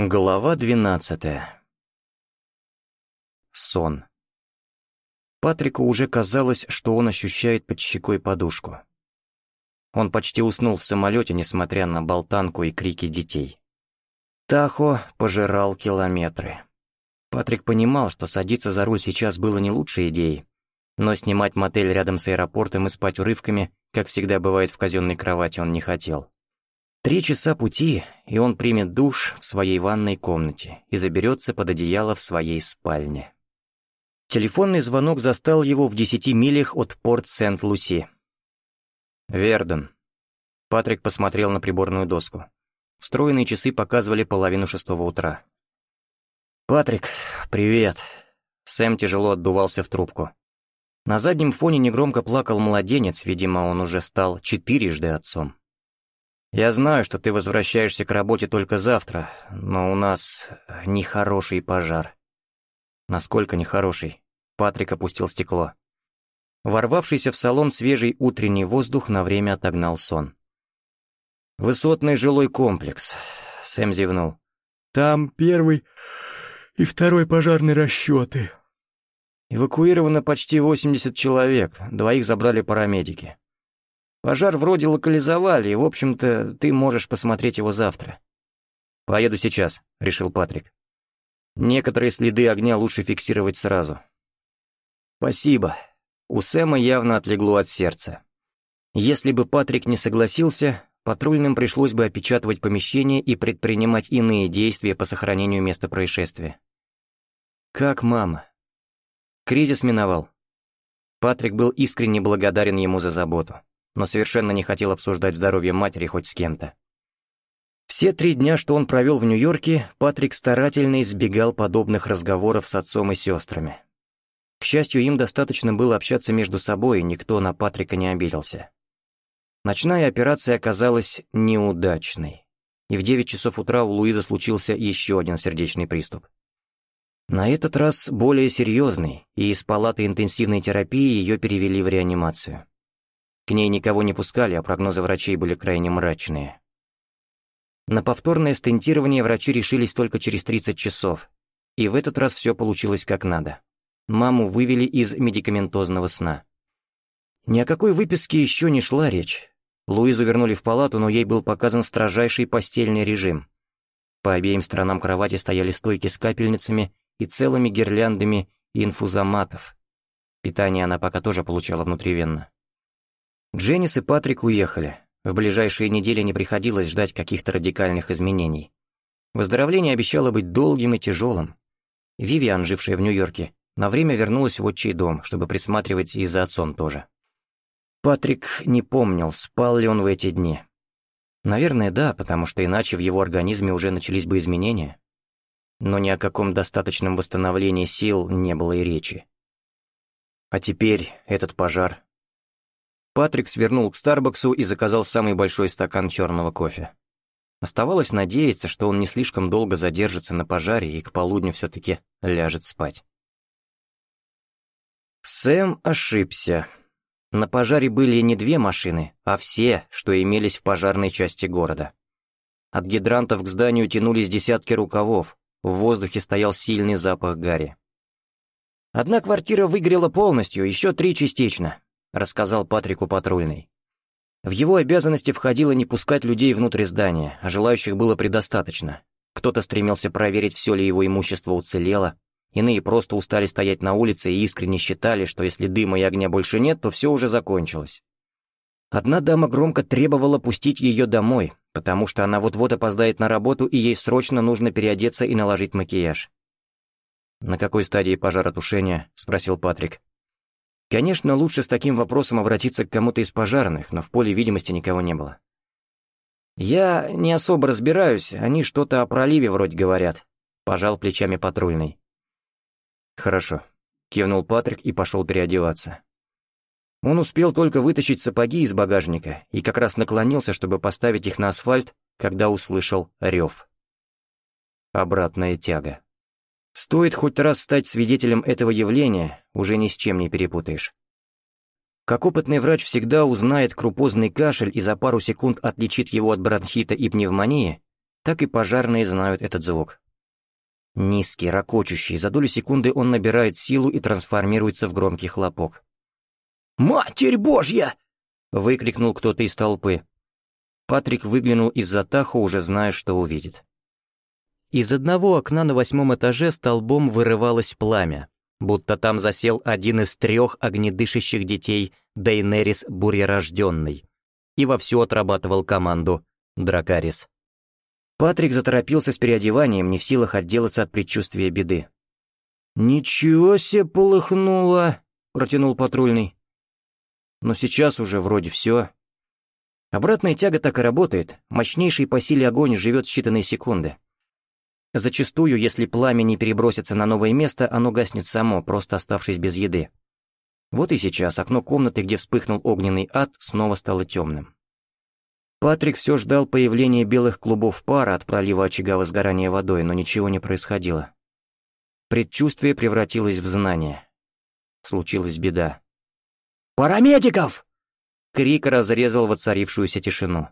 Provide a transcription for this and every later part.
Глава 12 Сон. Патрику уже казалось, что он ощущает под щекой подушку. Он почти уснул в самолете, несмотря на болтанку и крики детей. Тахо пожирал километры. Патрик понимал, что садиться за руль сейчас было не лучшей идеей, но снимать мотель рядом с аэропортом и спать урывками, как всегда бывает в казенной кровати, он не хотел. Три часа пути, и он примет душ в своей ванной комнате и заберется под одеяло в своей спальне. Телефонный звонок застал его в десяти милях от порт Сент-Луси. «Верден». Патрик посмотрел на приборную доску. Встроенные часы показывали половину шестого утра. «Патрик, привет!» Сэм тяжело отдувался в трубку. На заднем фоне негромко плакал младенец, видимо, он уже стал четырежды отцом. Я знаю, что ты возвращаешься к работе только завтра, но у нас нехороший пожар. Насколько нехороший? Патрик опустил стекло. Ворвавшийся в салон свежий утренний воздух на время отогнал сон. «Высотный жилой комплекс», — Сэм зевнул. «Там первый и второй пожарные расчеты». Эвакуировано почти 80 человек, двоих забрали парамедики. Пожар вроде локализовали, и, в общем-то, ты можешь посмотреть его завтра». «Поеду сейчас», — решил Патрик. «Некоторые следы огня лучше фиксировать сразу». «Спасибо». У Сэма явно отлегло от сердца. Если бы Патрик не согласился, патрульным пришлось бы опечатывать помещение и предпринимать иные действия по сохранению места происшествия. «Как мама?» Кризис миновал. Патрик был искренне благодарен ему за заботу но совершенно не хотел обсуждать здоровье матери хоть с кем-то. Все три дня, что он провел в Нью-Йорке, Патрик старательно избегал подобных разговоров с отцом и сестрами. К счастью, им достаточно было общаться между собой, и никто на Патрика не обиделся. Ночная операция оказалась неудачной, и в 9 часов утра у Луизы случился еще один сердечный приступ. На этот раз более серьезный, и из палаты интенсивной терапии ее перевели в реанимацию. К ней никого не пускали, а прогнозы врачей были крайне мрачные. На повторное стентирование врачи решились только через 30 часов, и в этот раз все получилось как надо. Маму вывели из медикаментозного сна. Ни о какой выписке еще не шла речь. Луизу вернули в палату, но ей был показан строжайший постельный режим. По обеим сторонам кровати стояли стойки с капельницами и целыми гирляндами инфузоматов. Питание она пока тоже получала внутривенно. Дженнис и Патрик уехали. В ближайшие недели не приходилось ждать каких-то радикальных изменений. Выздоровление обещало быть долгим и тяжелым. Вивиан, жившая в Нью-Йорке, на время вернулась в отчий дом, чтобы присматривать и за отцом тоже. Патрик не помнил, спал ли он в эти дни. Наверное, да, потому что иначе в его организме уже начались бы изменения. Но ни о каком достаточном восстановлении сил не было и речи. А теперь этот пожар Патрик свернул к Старбаксу и заказал самый большой стакан черного кофе. Оставалось надеяться, что он не слишком долго задержится на пожаре и к полудню все-таки ляжет спать. Сэм ошибся. На пожаре были не две машины, а все, что имелись в пожарной части города. От гидрантов к зданию тянулись десятки рукавов, в воздухе стоял сильный запах гари. Одна квартира выгорела полностью, еще три частично, рассказал Патрику патрульный. В его обязанности входило не пускать людей внутрь здания, а желающих было предостаточно. Кто-то стремился проверить, все ли его имущество уцелело, иные просто устали стоять на улице и искренне считали, что если дыма и огня больше нет, то все уже закончилось. Одна дама громко требовала пустить ее домой, потому что она вот-вот опоздает на работу и ей срочно нужно переодеться и наложить макияж. «На какой стадии пожаротушения?» — спросил Патрик. Конечно, лучше с таким вопросом обратиться к кому-то из пожарных, но в поле видимости никого не было. «Я не особо разбираюсь, они что-то о проливе вроде говорят», — пожал плечами патрульный. «Хорошо», — кивнул Патрик и пошел переодеваться. Он успел только вытащить сапоги из багажника и как раз наклонился, чтобы поставить их на асфальт, когда услышал рев. Обратная тяга. Стоит хоть раз стать свидетелем этого явления, уже ни с чем не перепутаешь. Как опытный врач всегда узнает крупозный кашель и за пару секунд отличит его от бронхита и пневмонии, так и пожарные знают этот звук. Низкий, ракочущий, за долю секунды он набирает силу и трансформируется в громкий хлопок. «Матерь Божья!» — выкрикнул кто-то из толпы. Патрик выглянул из-за таху, уже зная, что увидит. Из одного окна на восьмом этаже столбом вырывалось пламя будто там засел один из трех огнедышащих детей Дейнерис Бурерожденный, и вовсю отрабатывал команду Дракарис. Патрик заторопился с переодеванием, не в силах отделаться от предчувствия беды. «Ничего себе полыхнуло!» — протянул патрульный. «Но сейчас уже вроде все». Обратная тяга так и работает, мощнейший по силе огонь живет считанные секунды. Зачастую, если пламя не перебросится на новое место, оно гаснет само, просто оставшись без еды. Вот и сейчас окно комнаты, где вспыхнул огненный ад, снова стало темным. Патрик все ждал появления белых клубов пара от пролива очага возгорания водой, но ничего не происходило. Предчувствие превратилось в знание. Случилась беда. «Парамедиков!» Крик разрезал воцарившуюся тишину.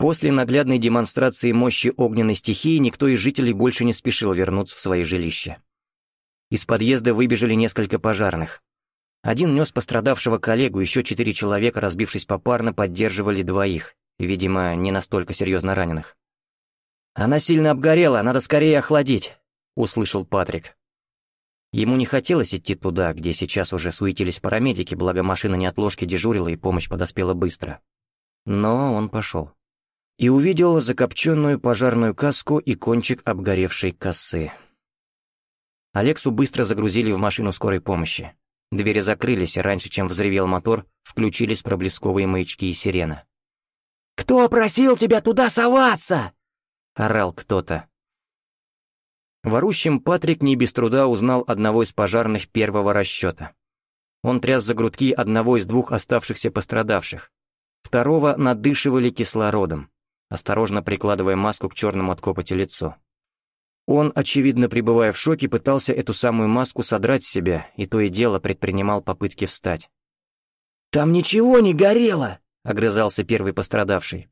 После наглядной демонстрации мощи огненной стихии никто из жителей больше не спешил вернуться в свои жилища. Из подъезда выбежали несколько пожарных. Один нес пострадавшего коллегу, еще четыре человека, разбившись попарно, поддерживали двоих, видимо, не настолько серьезно раненых. «Она сильно обгорела, надо скорее охладить», — услышал Патрик. Ему не хотелось идти туда, где сейчас уже суетились парамедики, благо машина неотложки дежурила и помощь подоспела быстро. Но он пошел и увидел закопченную пожарную каску и кончик обгоревшей косы. Алексу быстро загрузили в машину скорой помощи. Двери закрылись, и раньше, чем взревел мотор, включились проблесковые маячки и сирена. «Кто просил тебя туда соваться?» — орал кто-то. Ворущим Патрик не без труда узнал одного из пожарных первого расчета. Он тряс за грудки одного из двух оставшихся пострадавших. Второго надышивали кислородом осторожно прикладывая маску к черному от копоти лицу. Он, очевидно пребывая в шоке, пытался эту самую маску содрать с себя, и то и дело предпринимал попытки встать. «Там ничего не горело!» — огрызался первый пострадавший.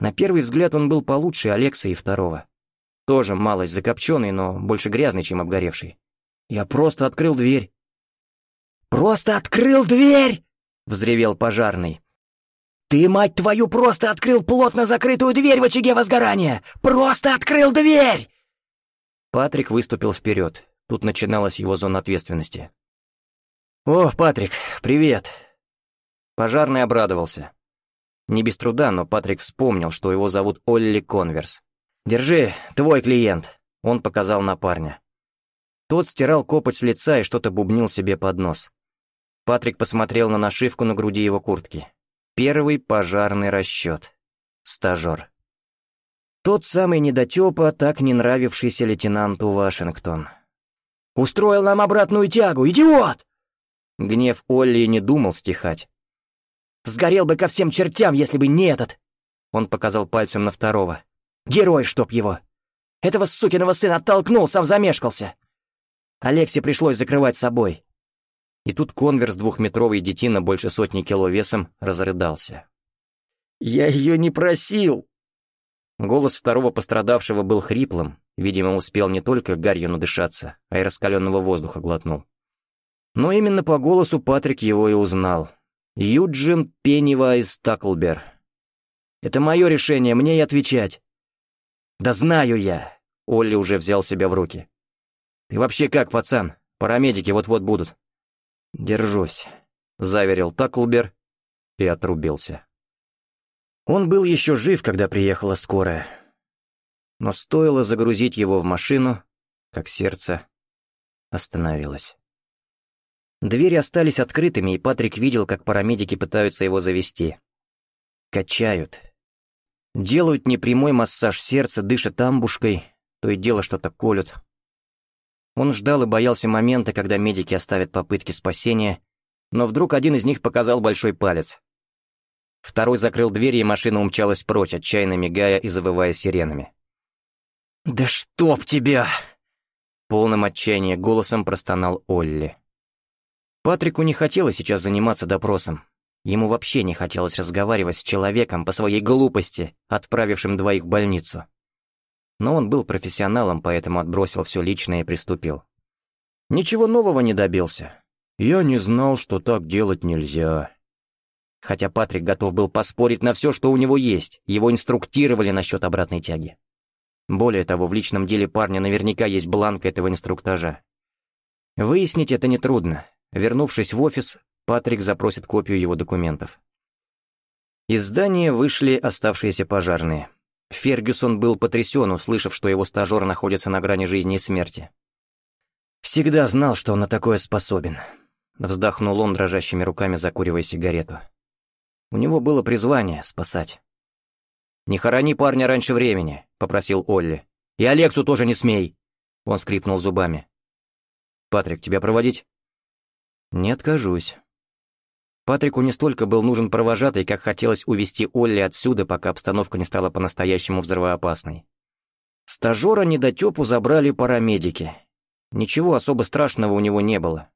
На первый взгляд он был получше Алекса и второго. Тоже малость закопченный, но больше грязный, чем обгоревший. «Я просто открыл дверь». «Просто открыл дверь!» — взревел пожарный. «Ты, мать твою, просто открыл плотно закрытую дверь в очаге возгорания! Просто открыл дверь!» Патрик выступил вперед. Тут начиналась его зона ответственности. «О, Патрик, привет!» Пожарный обрадовался. Не без труда, но Патрик вспомнил, что его зовут Олли Конверс. «Держи, твой клиент!» — он показал на парня. Тот стирал копоть с лица и что-то бубнил себе под нос. Патрик посмотрел на нашивку на груди его куртки. Первый пожарный расчет. Стажер. Тот самый недотепа, так не нравившийся лейтенанту Вашингтон. «Устроил нам обратную тягу, идиот!» Гнев Олли не думал стихать. «Сгорел бы ко всем чертям, если бы не этот!» Он показал пальцем на второго. «Герой, чтоб его! Этого сукиного сына оттолкнул, сам замешкался!» Алексе пришлось закрывать собой. И тут конверс двухметровый детина больше сотни кило весом разрыдался. «Я ее не просил!» Голос второго пострадавшего был хриплым, видимо, успел не только гарью надышаться, а и раскаленного воздуха глотнул. Но именно по голосу Патрик его и узнал. Юджин Пеннивайз Таклбер. «Это мое решение, мне и отвечать». «Да знаю я!» — Олли уже взял себя в руки. «Ты вообще как, пацан? Парамедики вот-вот будут». «Держусь», — заверил Таклбер и отрубился. Он был еще жив, когда приехала скорая. Но стоило загрузить его в машину, как сердце остановилось. Двери остались открытыми, и Патрик видел, как парамедики пытаются его завести. Качают. Делают непрямой массаж сердца, дышат амбушкой, то и дело что-то колют. Он ждал и боялся момента, когда медики оставят попытки спасения, но вдруг один из них показал большой палец. Второй закрыл дверь, и машина умчалась прочь, отчаянно мигая и завывая сиренами. «Да чтоб тебя!» Полным отчаянием голосом простонал Олли. Патрику не хотелось сейчас заниматься допросом. Ему вообще не хотелось разговаривать с человеком по своей глупости, отправившим двоих в больницу но он был профессионалом, поэтому отбросил все личное и приступил. Ничего нового не добился. Я не знал, что так делать нельзя. Хотя Патрик готов был поспорить на все, что у него есть, его инструктировали насчет обратной тяги. Более того, в личном деле парня наверняка есть бланк этого инструктажа. Выяснить это нетрудно. Вернувшись в офис, Патрик запросит копию его документов. Из здания вышли оставшиеся пожарные. Фергюсон был потрясен, услышав, что его стажер находится на грани жизни и смерти. «Всегда знал, что он на такое способен», — вздохнул он дрожащими руками, закуривая сигарету. «У него было призвание спасать». «Не хорони парня раньше времени», — попросил Олли. «И Алексу тоже не смей!» Он скрипнул зубами. «Патрик, тебя проводить?» «Не откажусь». Патрику не столько был нужен провожатый, как хотелось увести Олли отсюда, пока обстановка не стала по-настоящему взрывоопасной. Стажера недотепу забрали парамедики. Ничего особо страшного у него не было.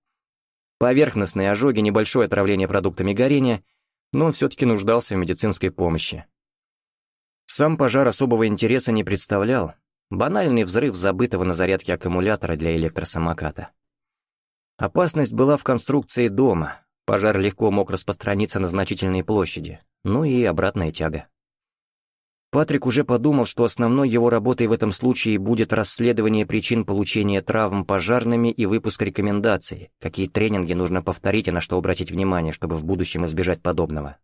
Поверхностные ожоги, небольшое отравление продуктами горения, но он все-таки нуждался в медицинской помощи. Сам пожар особого интереса не представлял. Банальный взрыв забытого на зарядке аккумулятора для электросамоката. Опасность была в конструкции дома, Пожар легко мог распространиться на значительные площади, ну и обратная тяга. Патрик уже подумал, что основной его работой в этом случае будет расследование причин получения травм пожарными и выпуск рекомендаций, какие тренинги нужно повторить и на что обратить внимание, чтобы в будущем избежать подобного.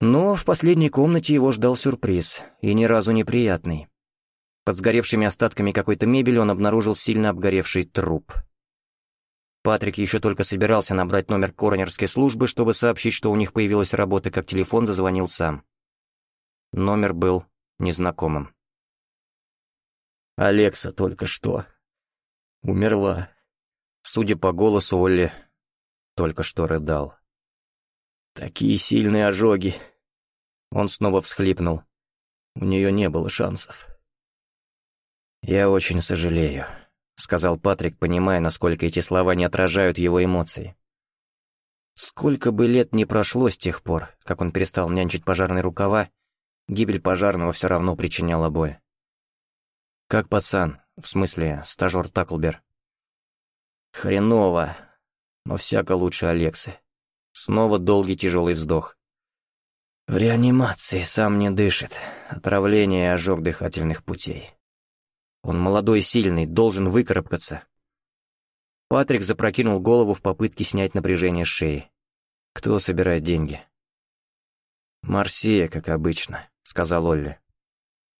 Но в последней комнате его ждал сюрприз, и ни разу неприятный. Под сгоревшими остатками какой-то мебели он обнаружил сильно обгоревший труп — Патрик еще только собирался набрать номер коронерской службы, чтобы сообщить, что у них появилась работа, как телефон зазвонил сам. Номер был незнакомым. «Алекса только что. Умерла». Судя по голосу, Олли только что рыдал. «Такие сильные ожоги!» Он снова всхлипнул. «У нее не было шансов». «Я очень сожалею», — сказал Патрик, понимая, насколько эти слова не отражают его эмоций. Сколько бы лет ни прошло с тех пор, как он перестал нянчить пожарные рукава, гибель пожарного все равно причиняла боль. «Как пацан, в смысле, стажер Таклбер?» «Хреново, но всяко лучше Алексы». Снова долгий тяжелый вздох. «В реанимации сам не дышит, отравление и ожог дыхательных путей». Он молодой и сильный, должен выкарабкаться. Патрик запрокинул голову в попытке снять напряжение с шеи. «Кто собирает деньги?» «Марсия, как обычно», — сказал Олли.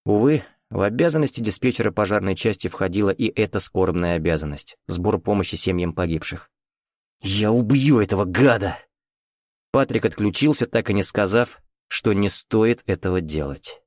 Увы, в обязанности диспетчера пожарной части входила и эта скорбная обязанность — сбор помощи семьям погибших. «Я убью этого гада!» Патрик отключился, так и не сказав, что не стоит этого делать.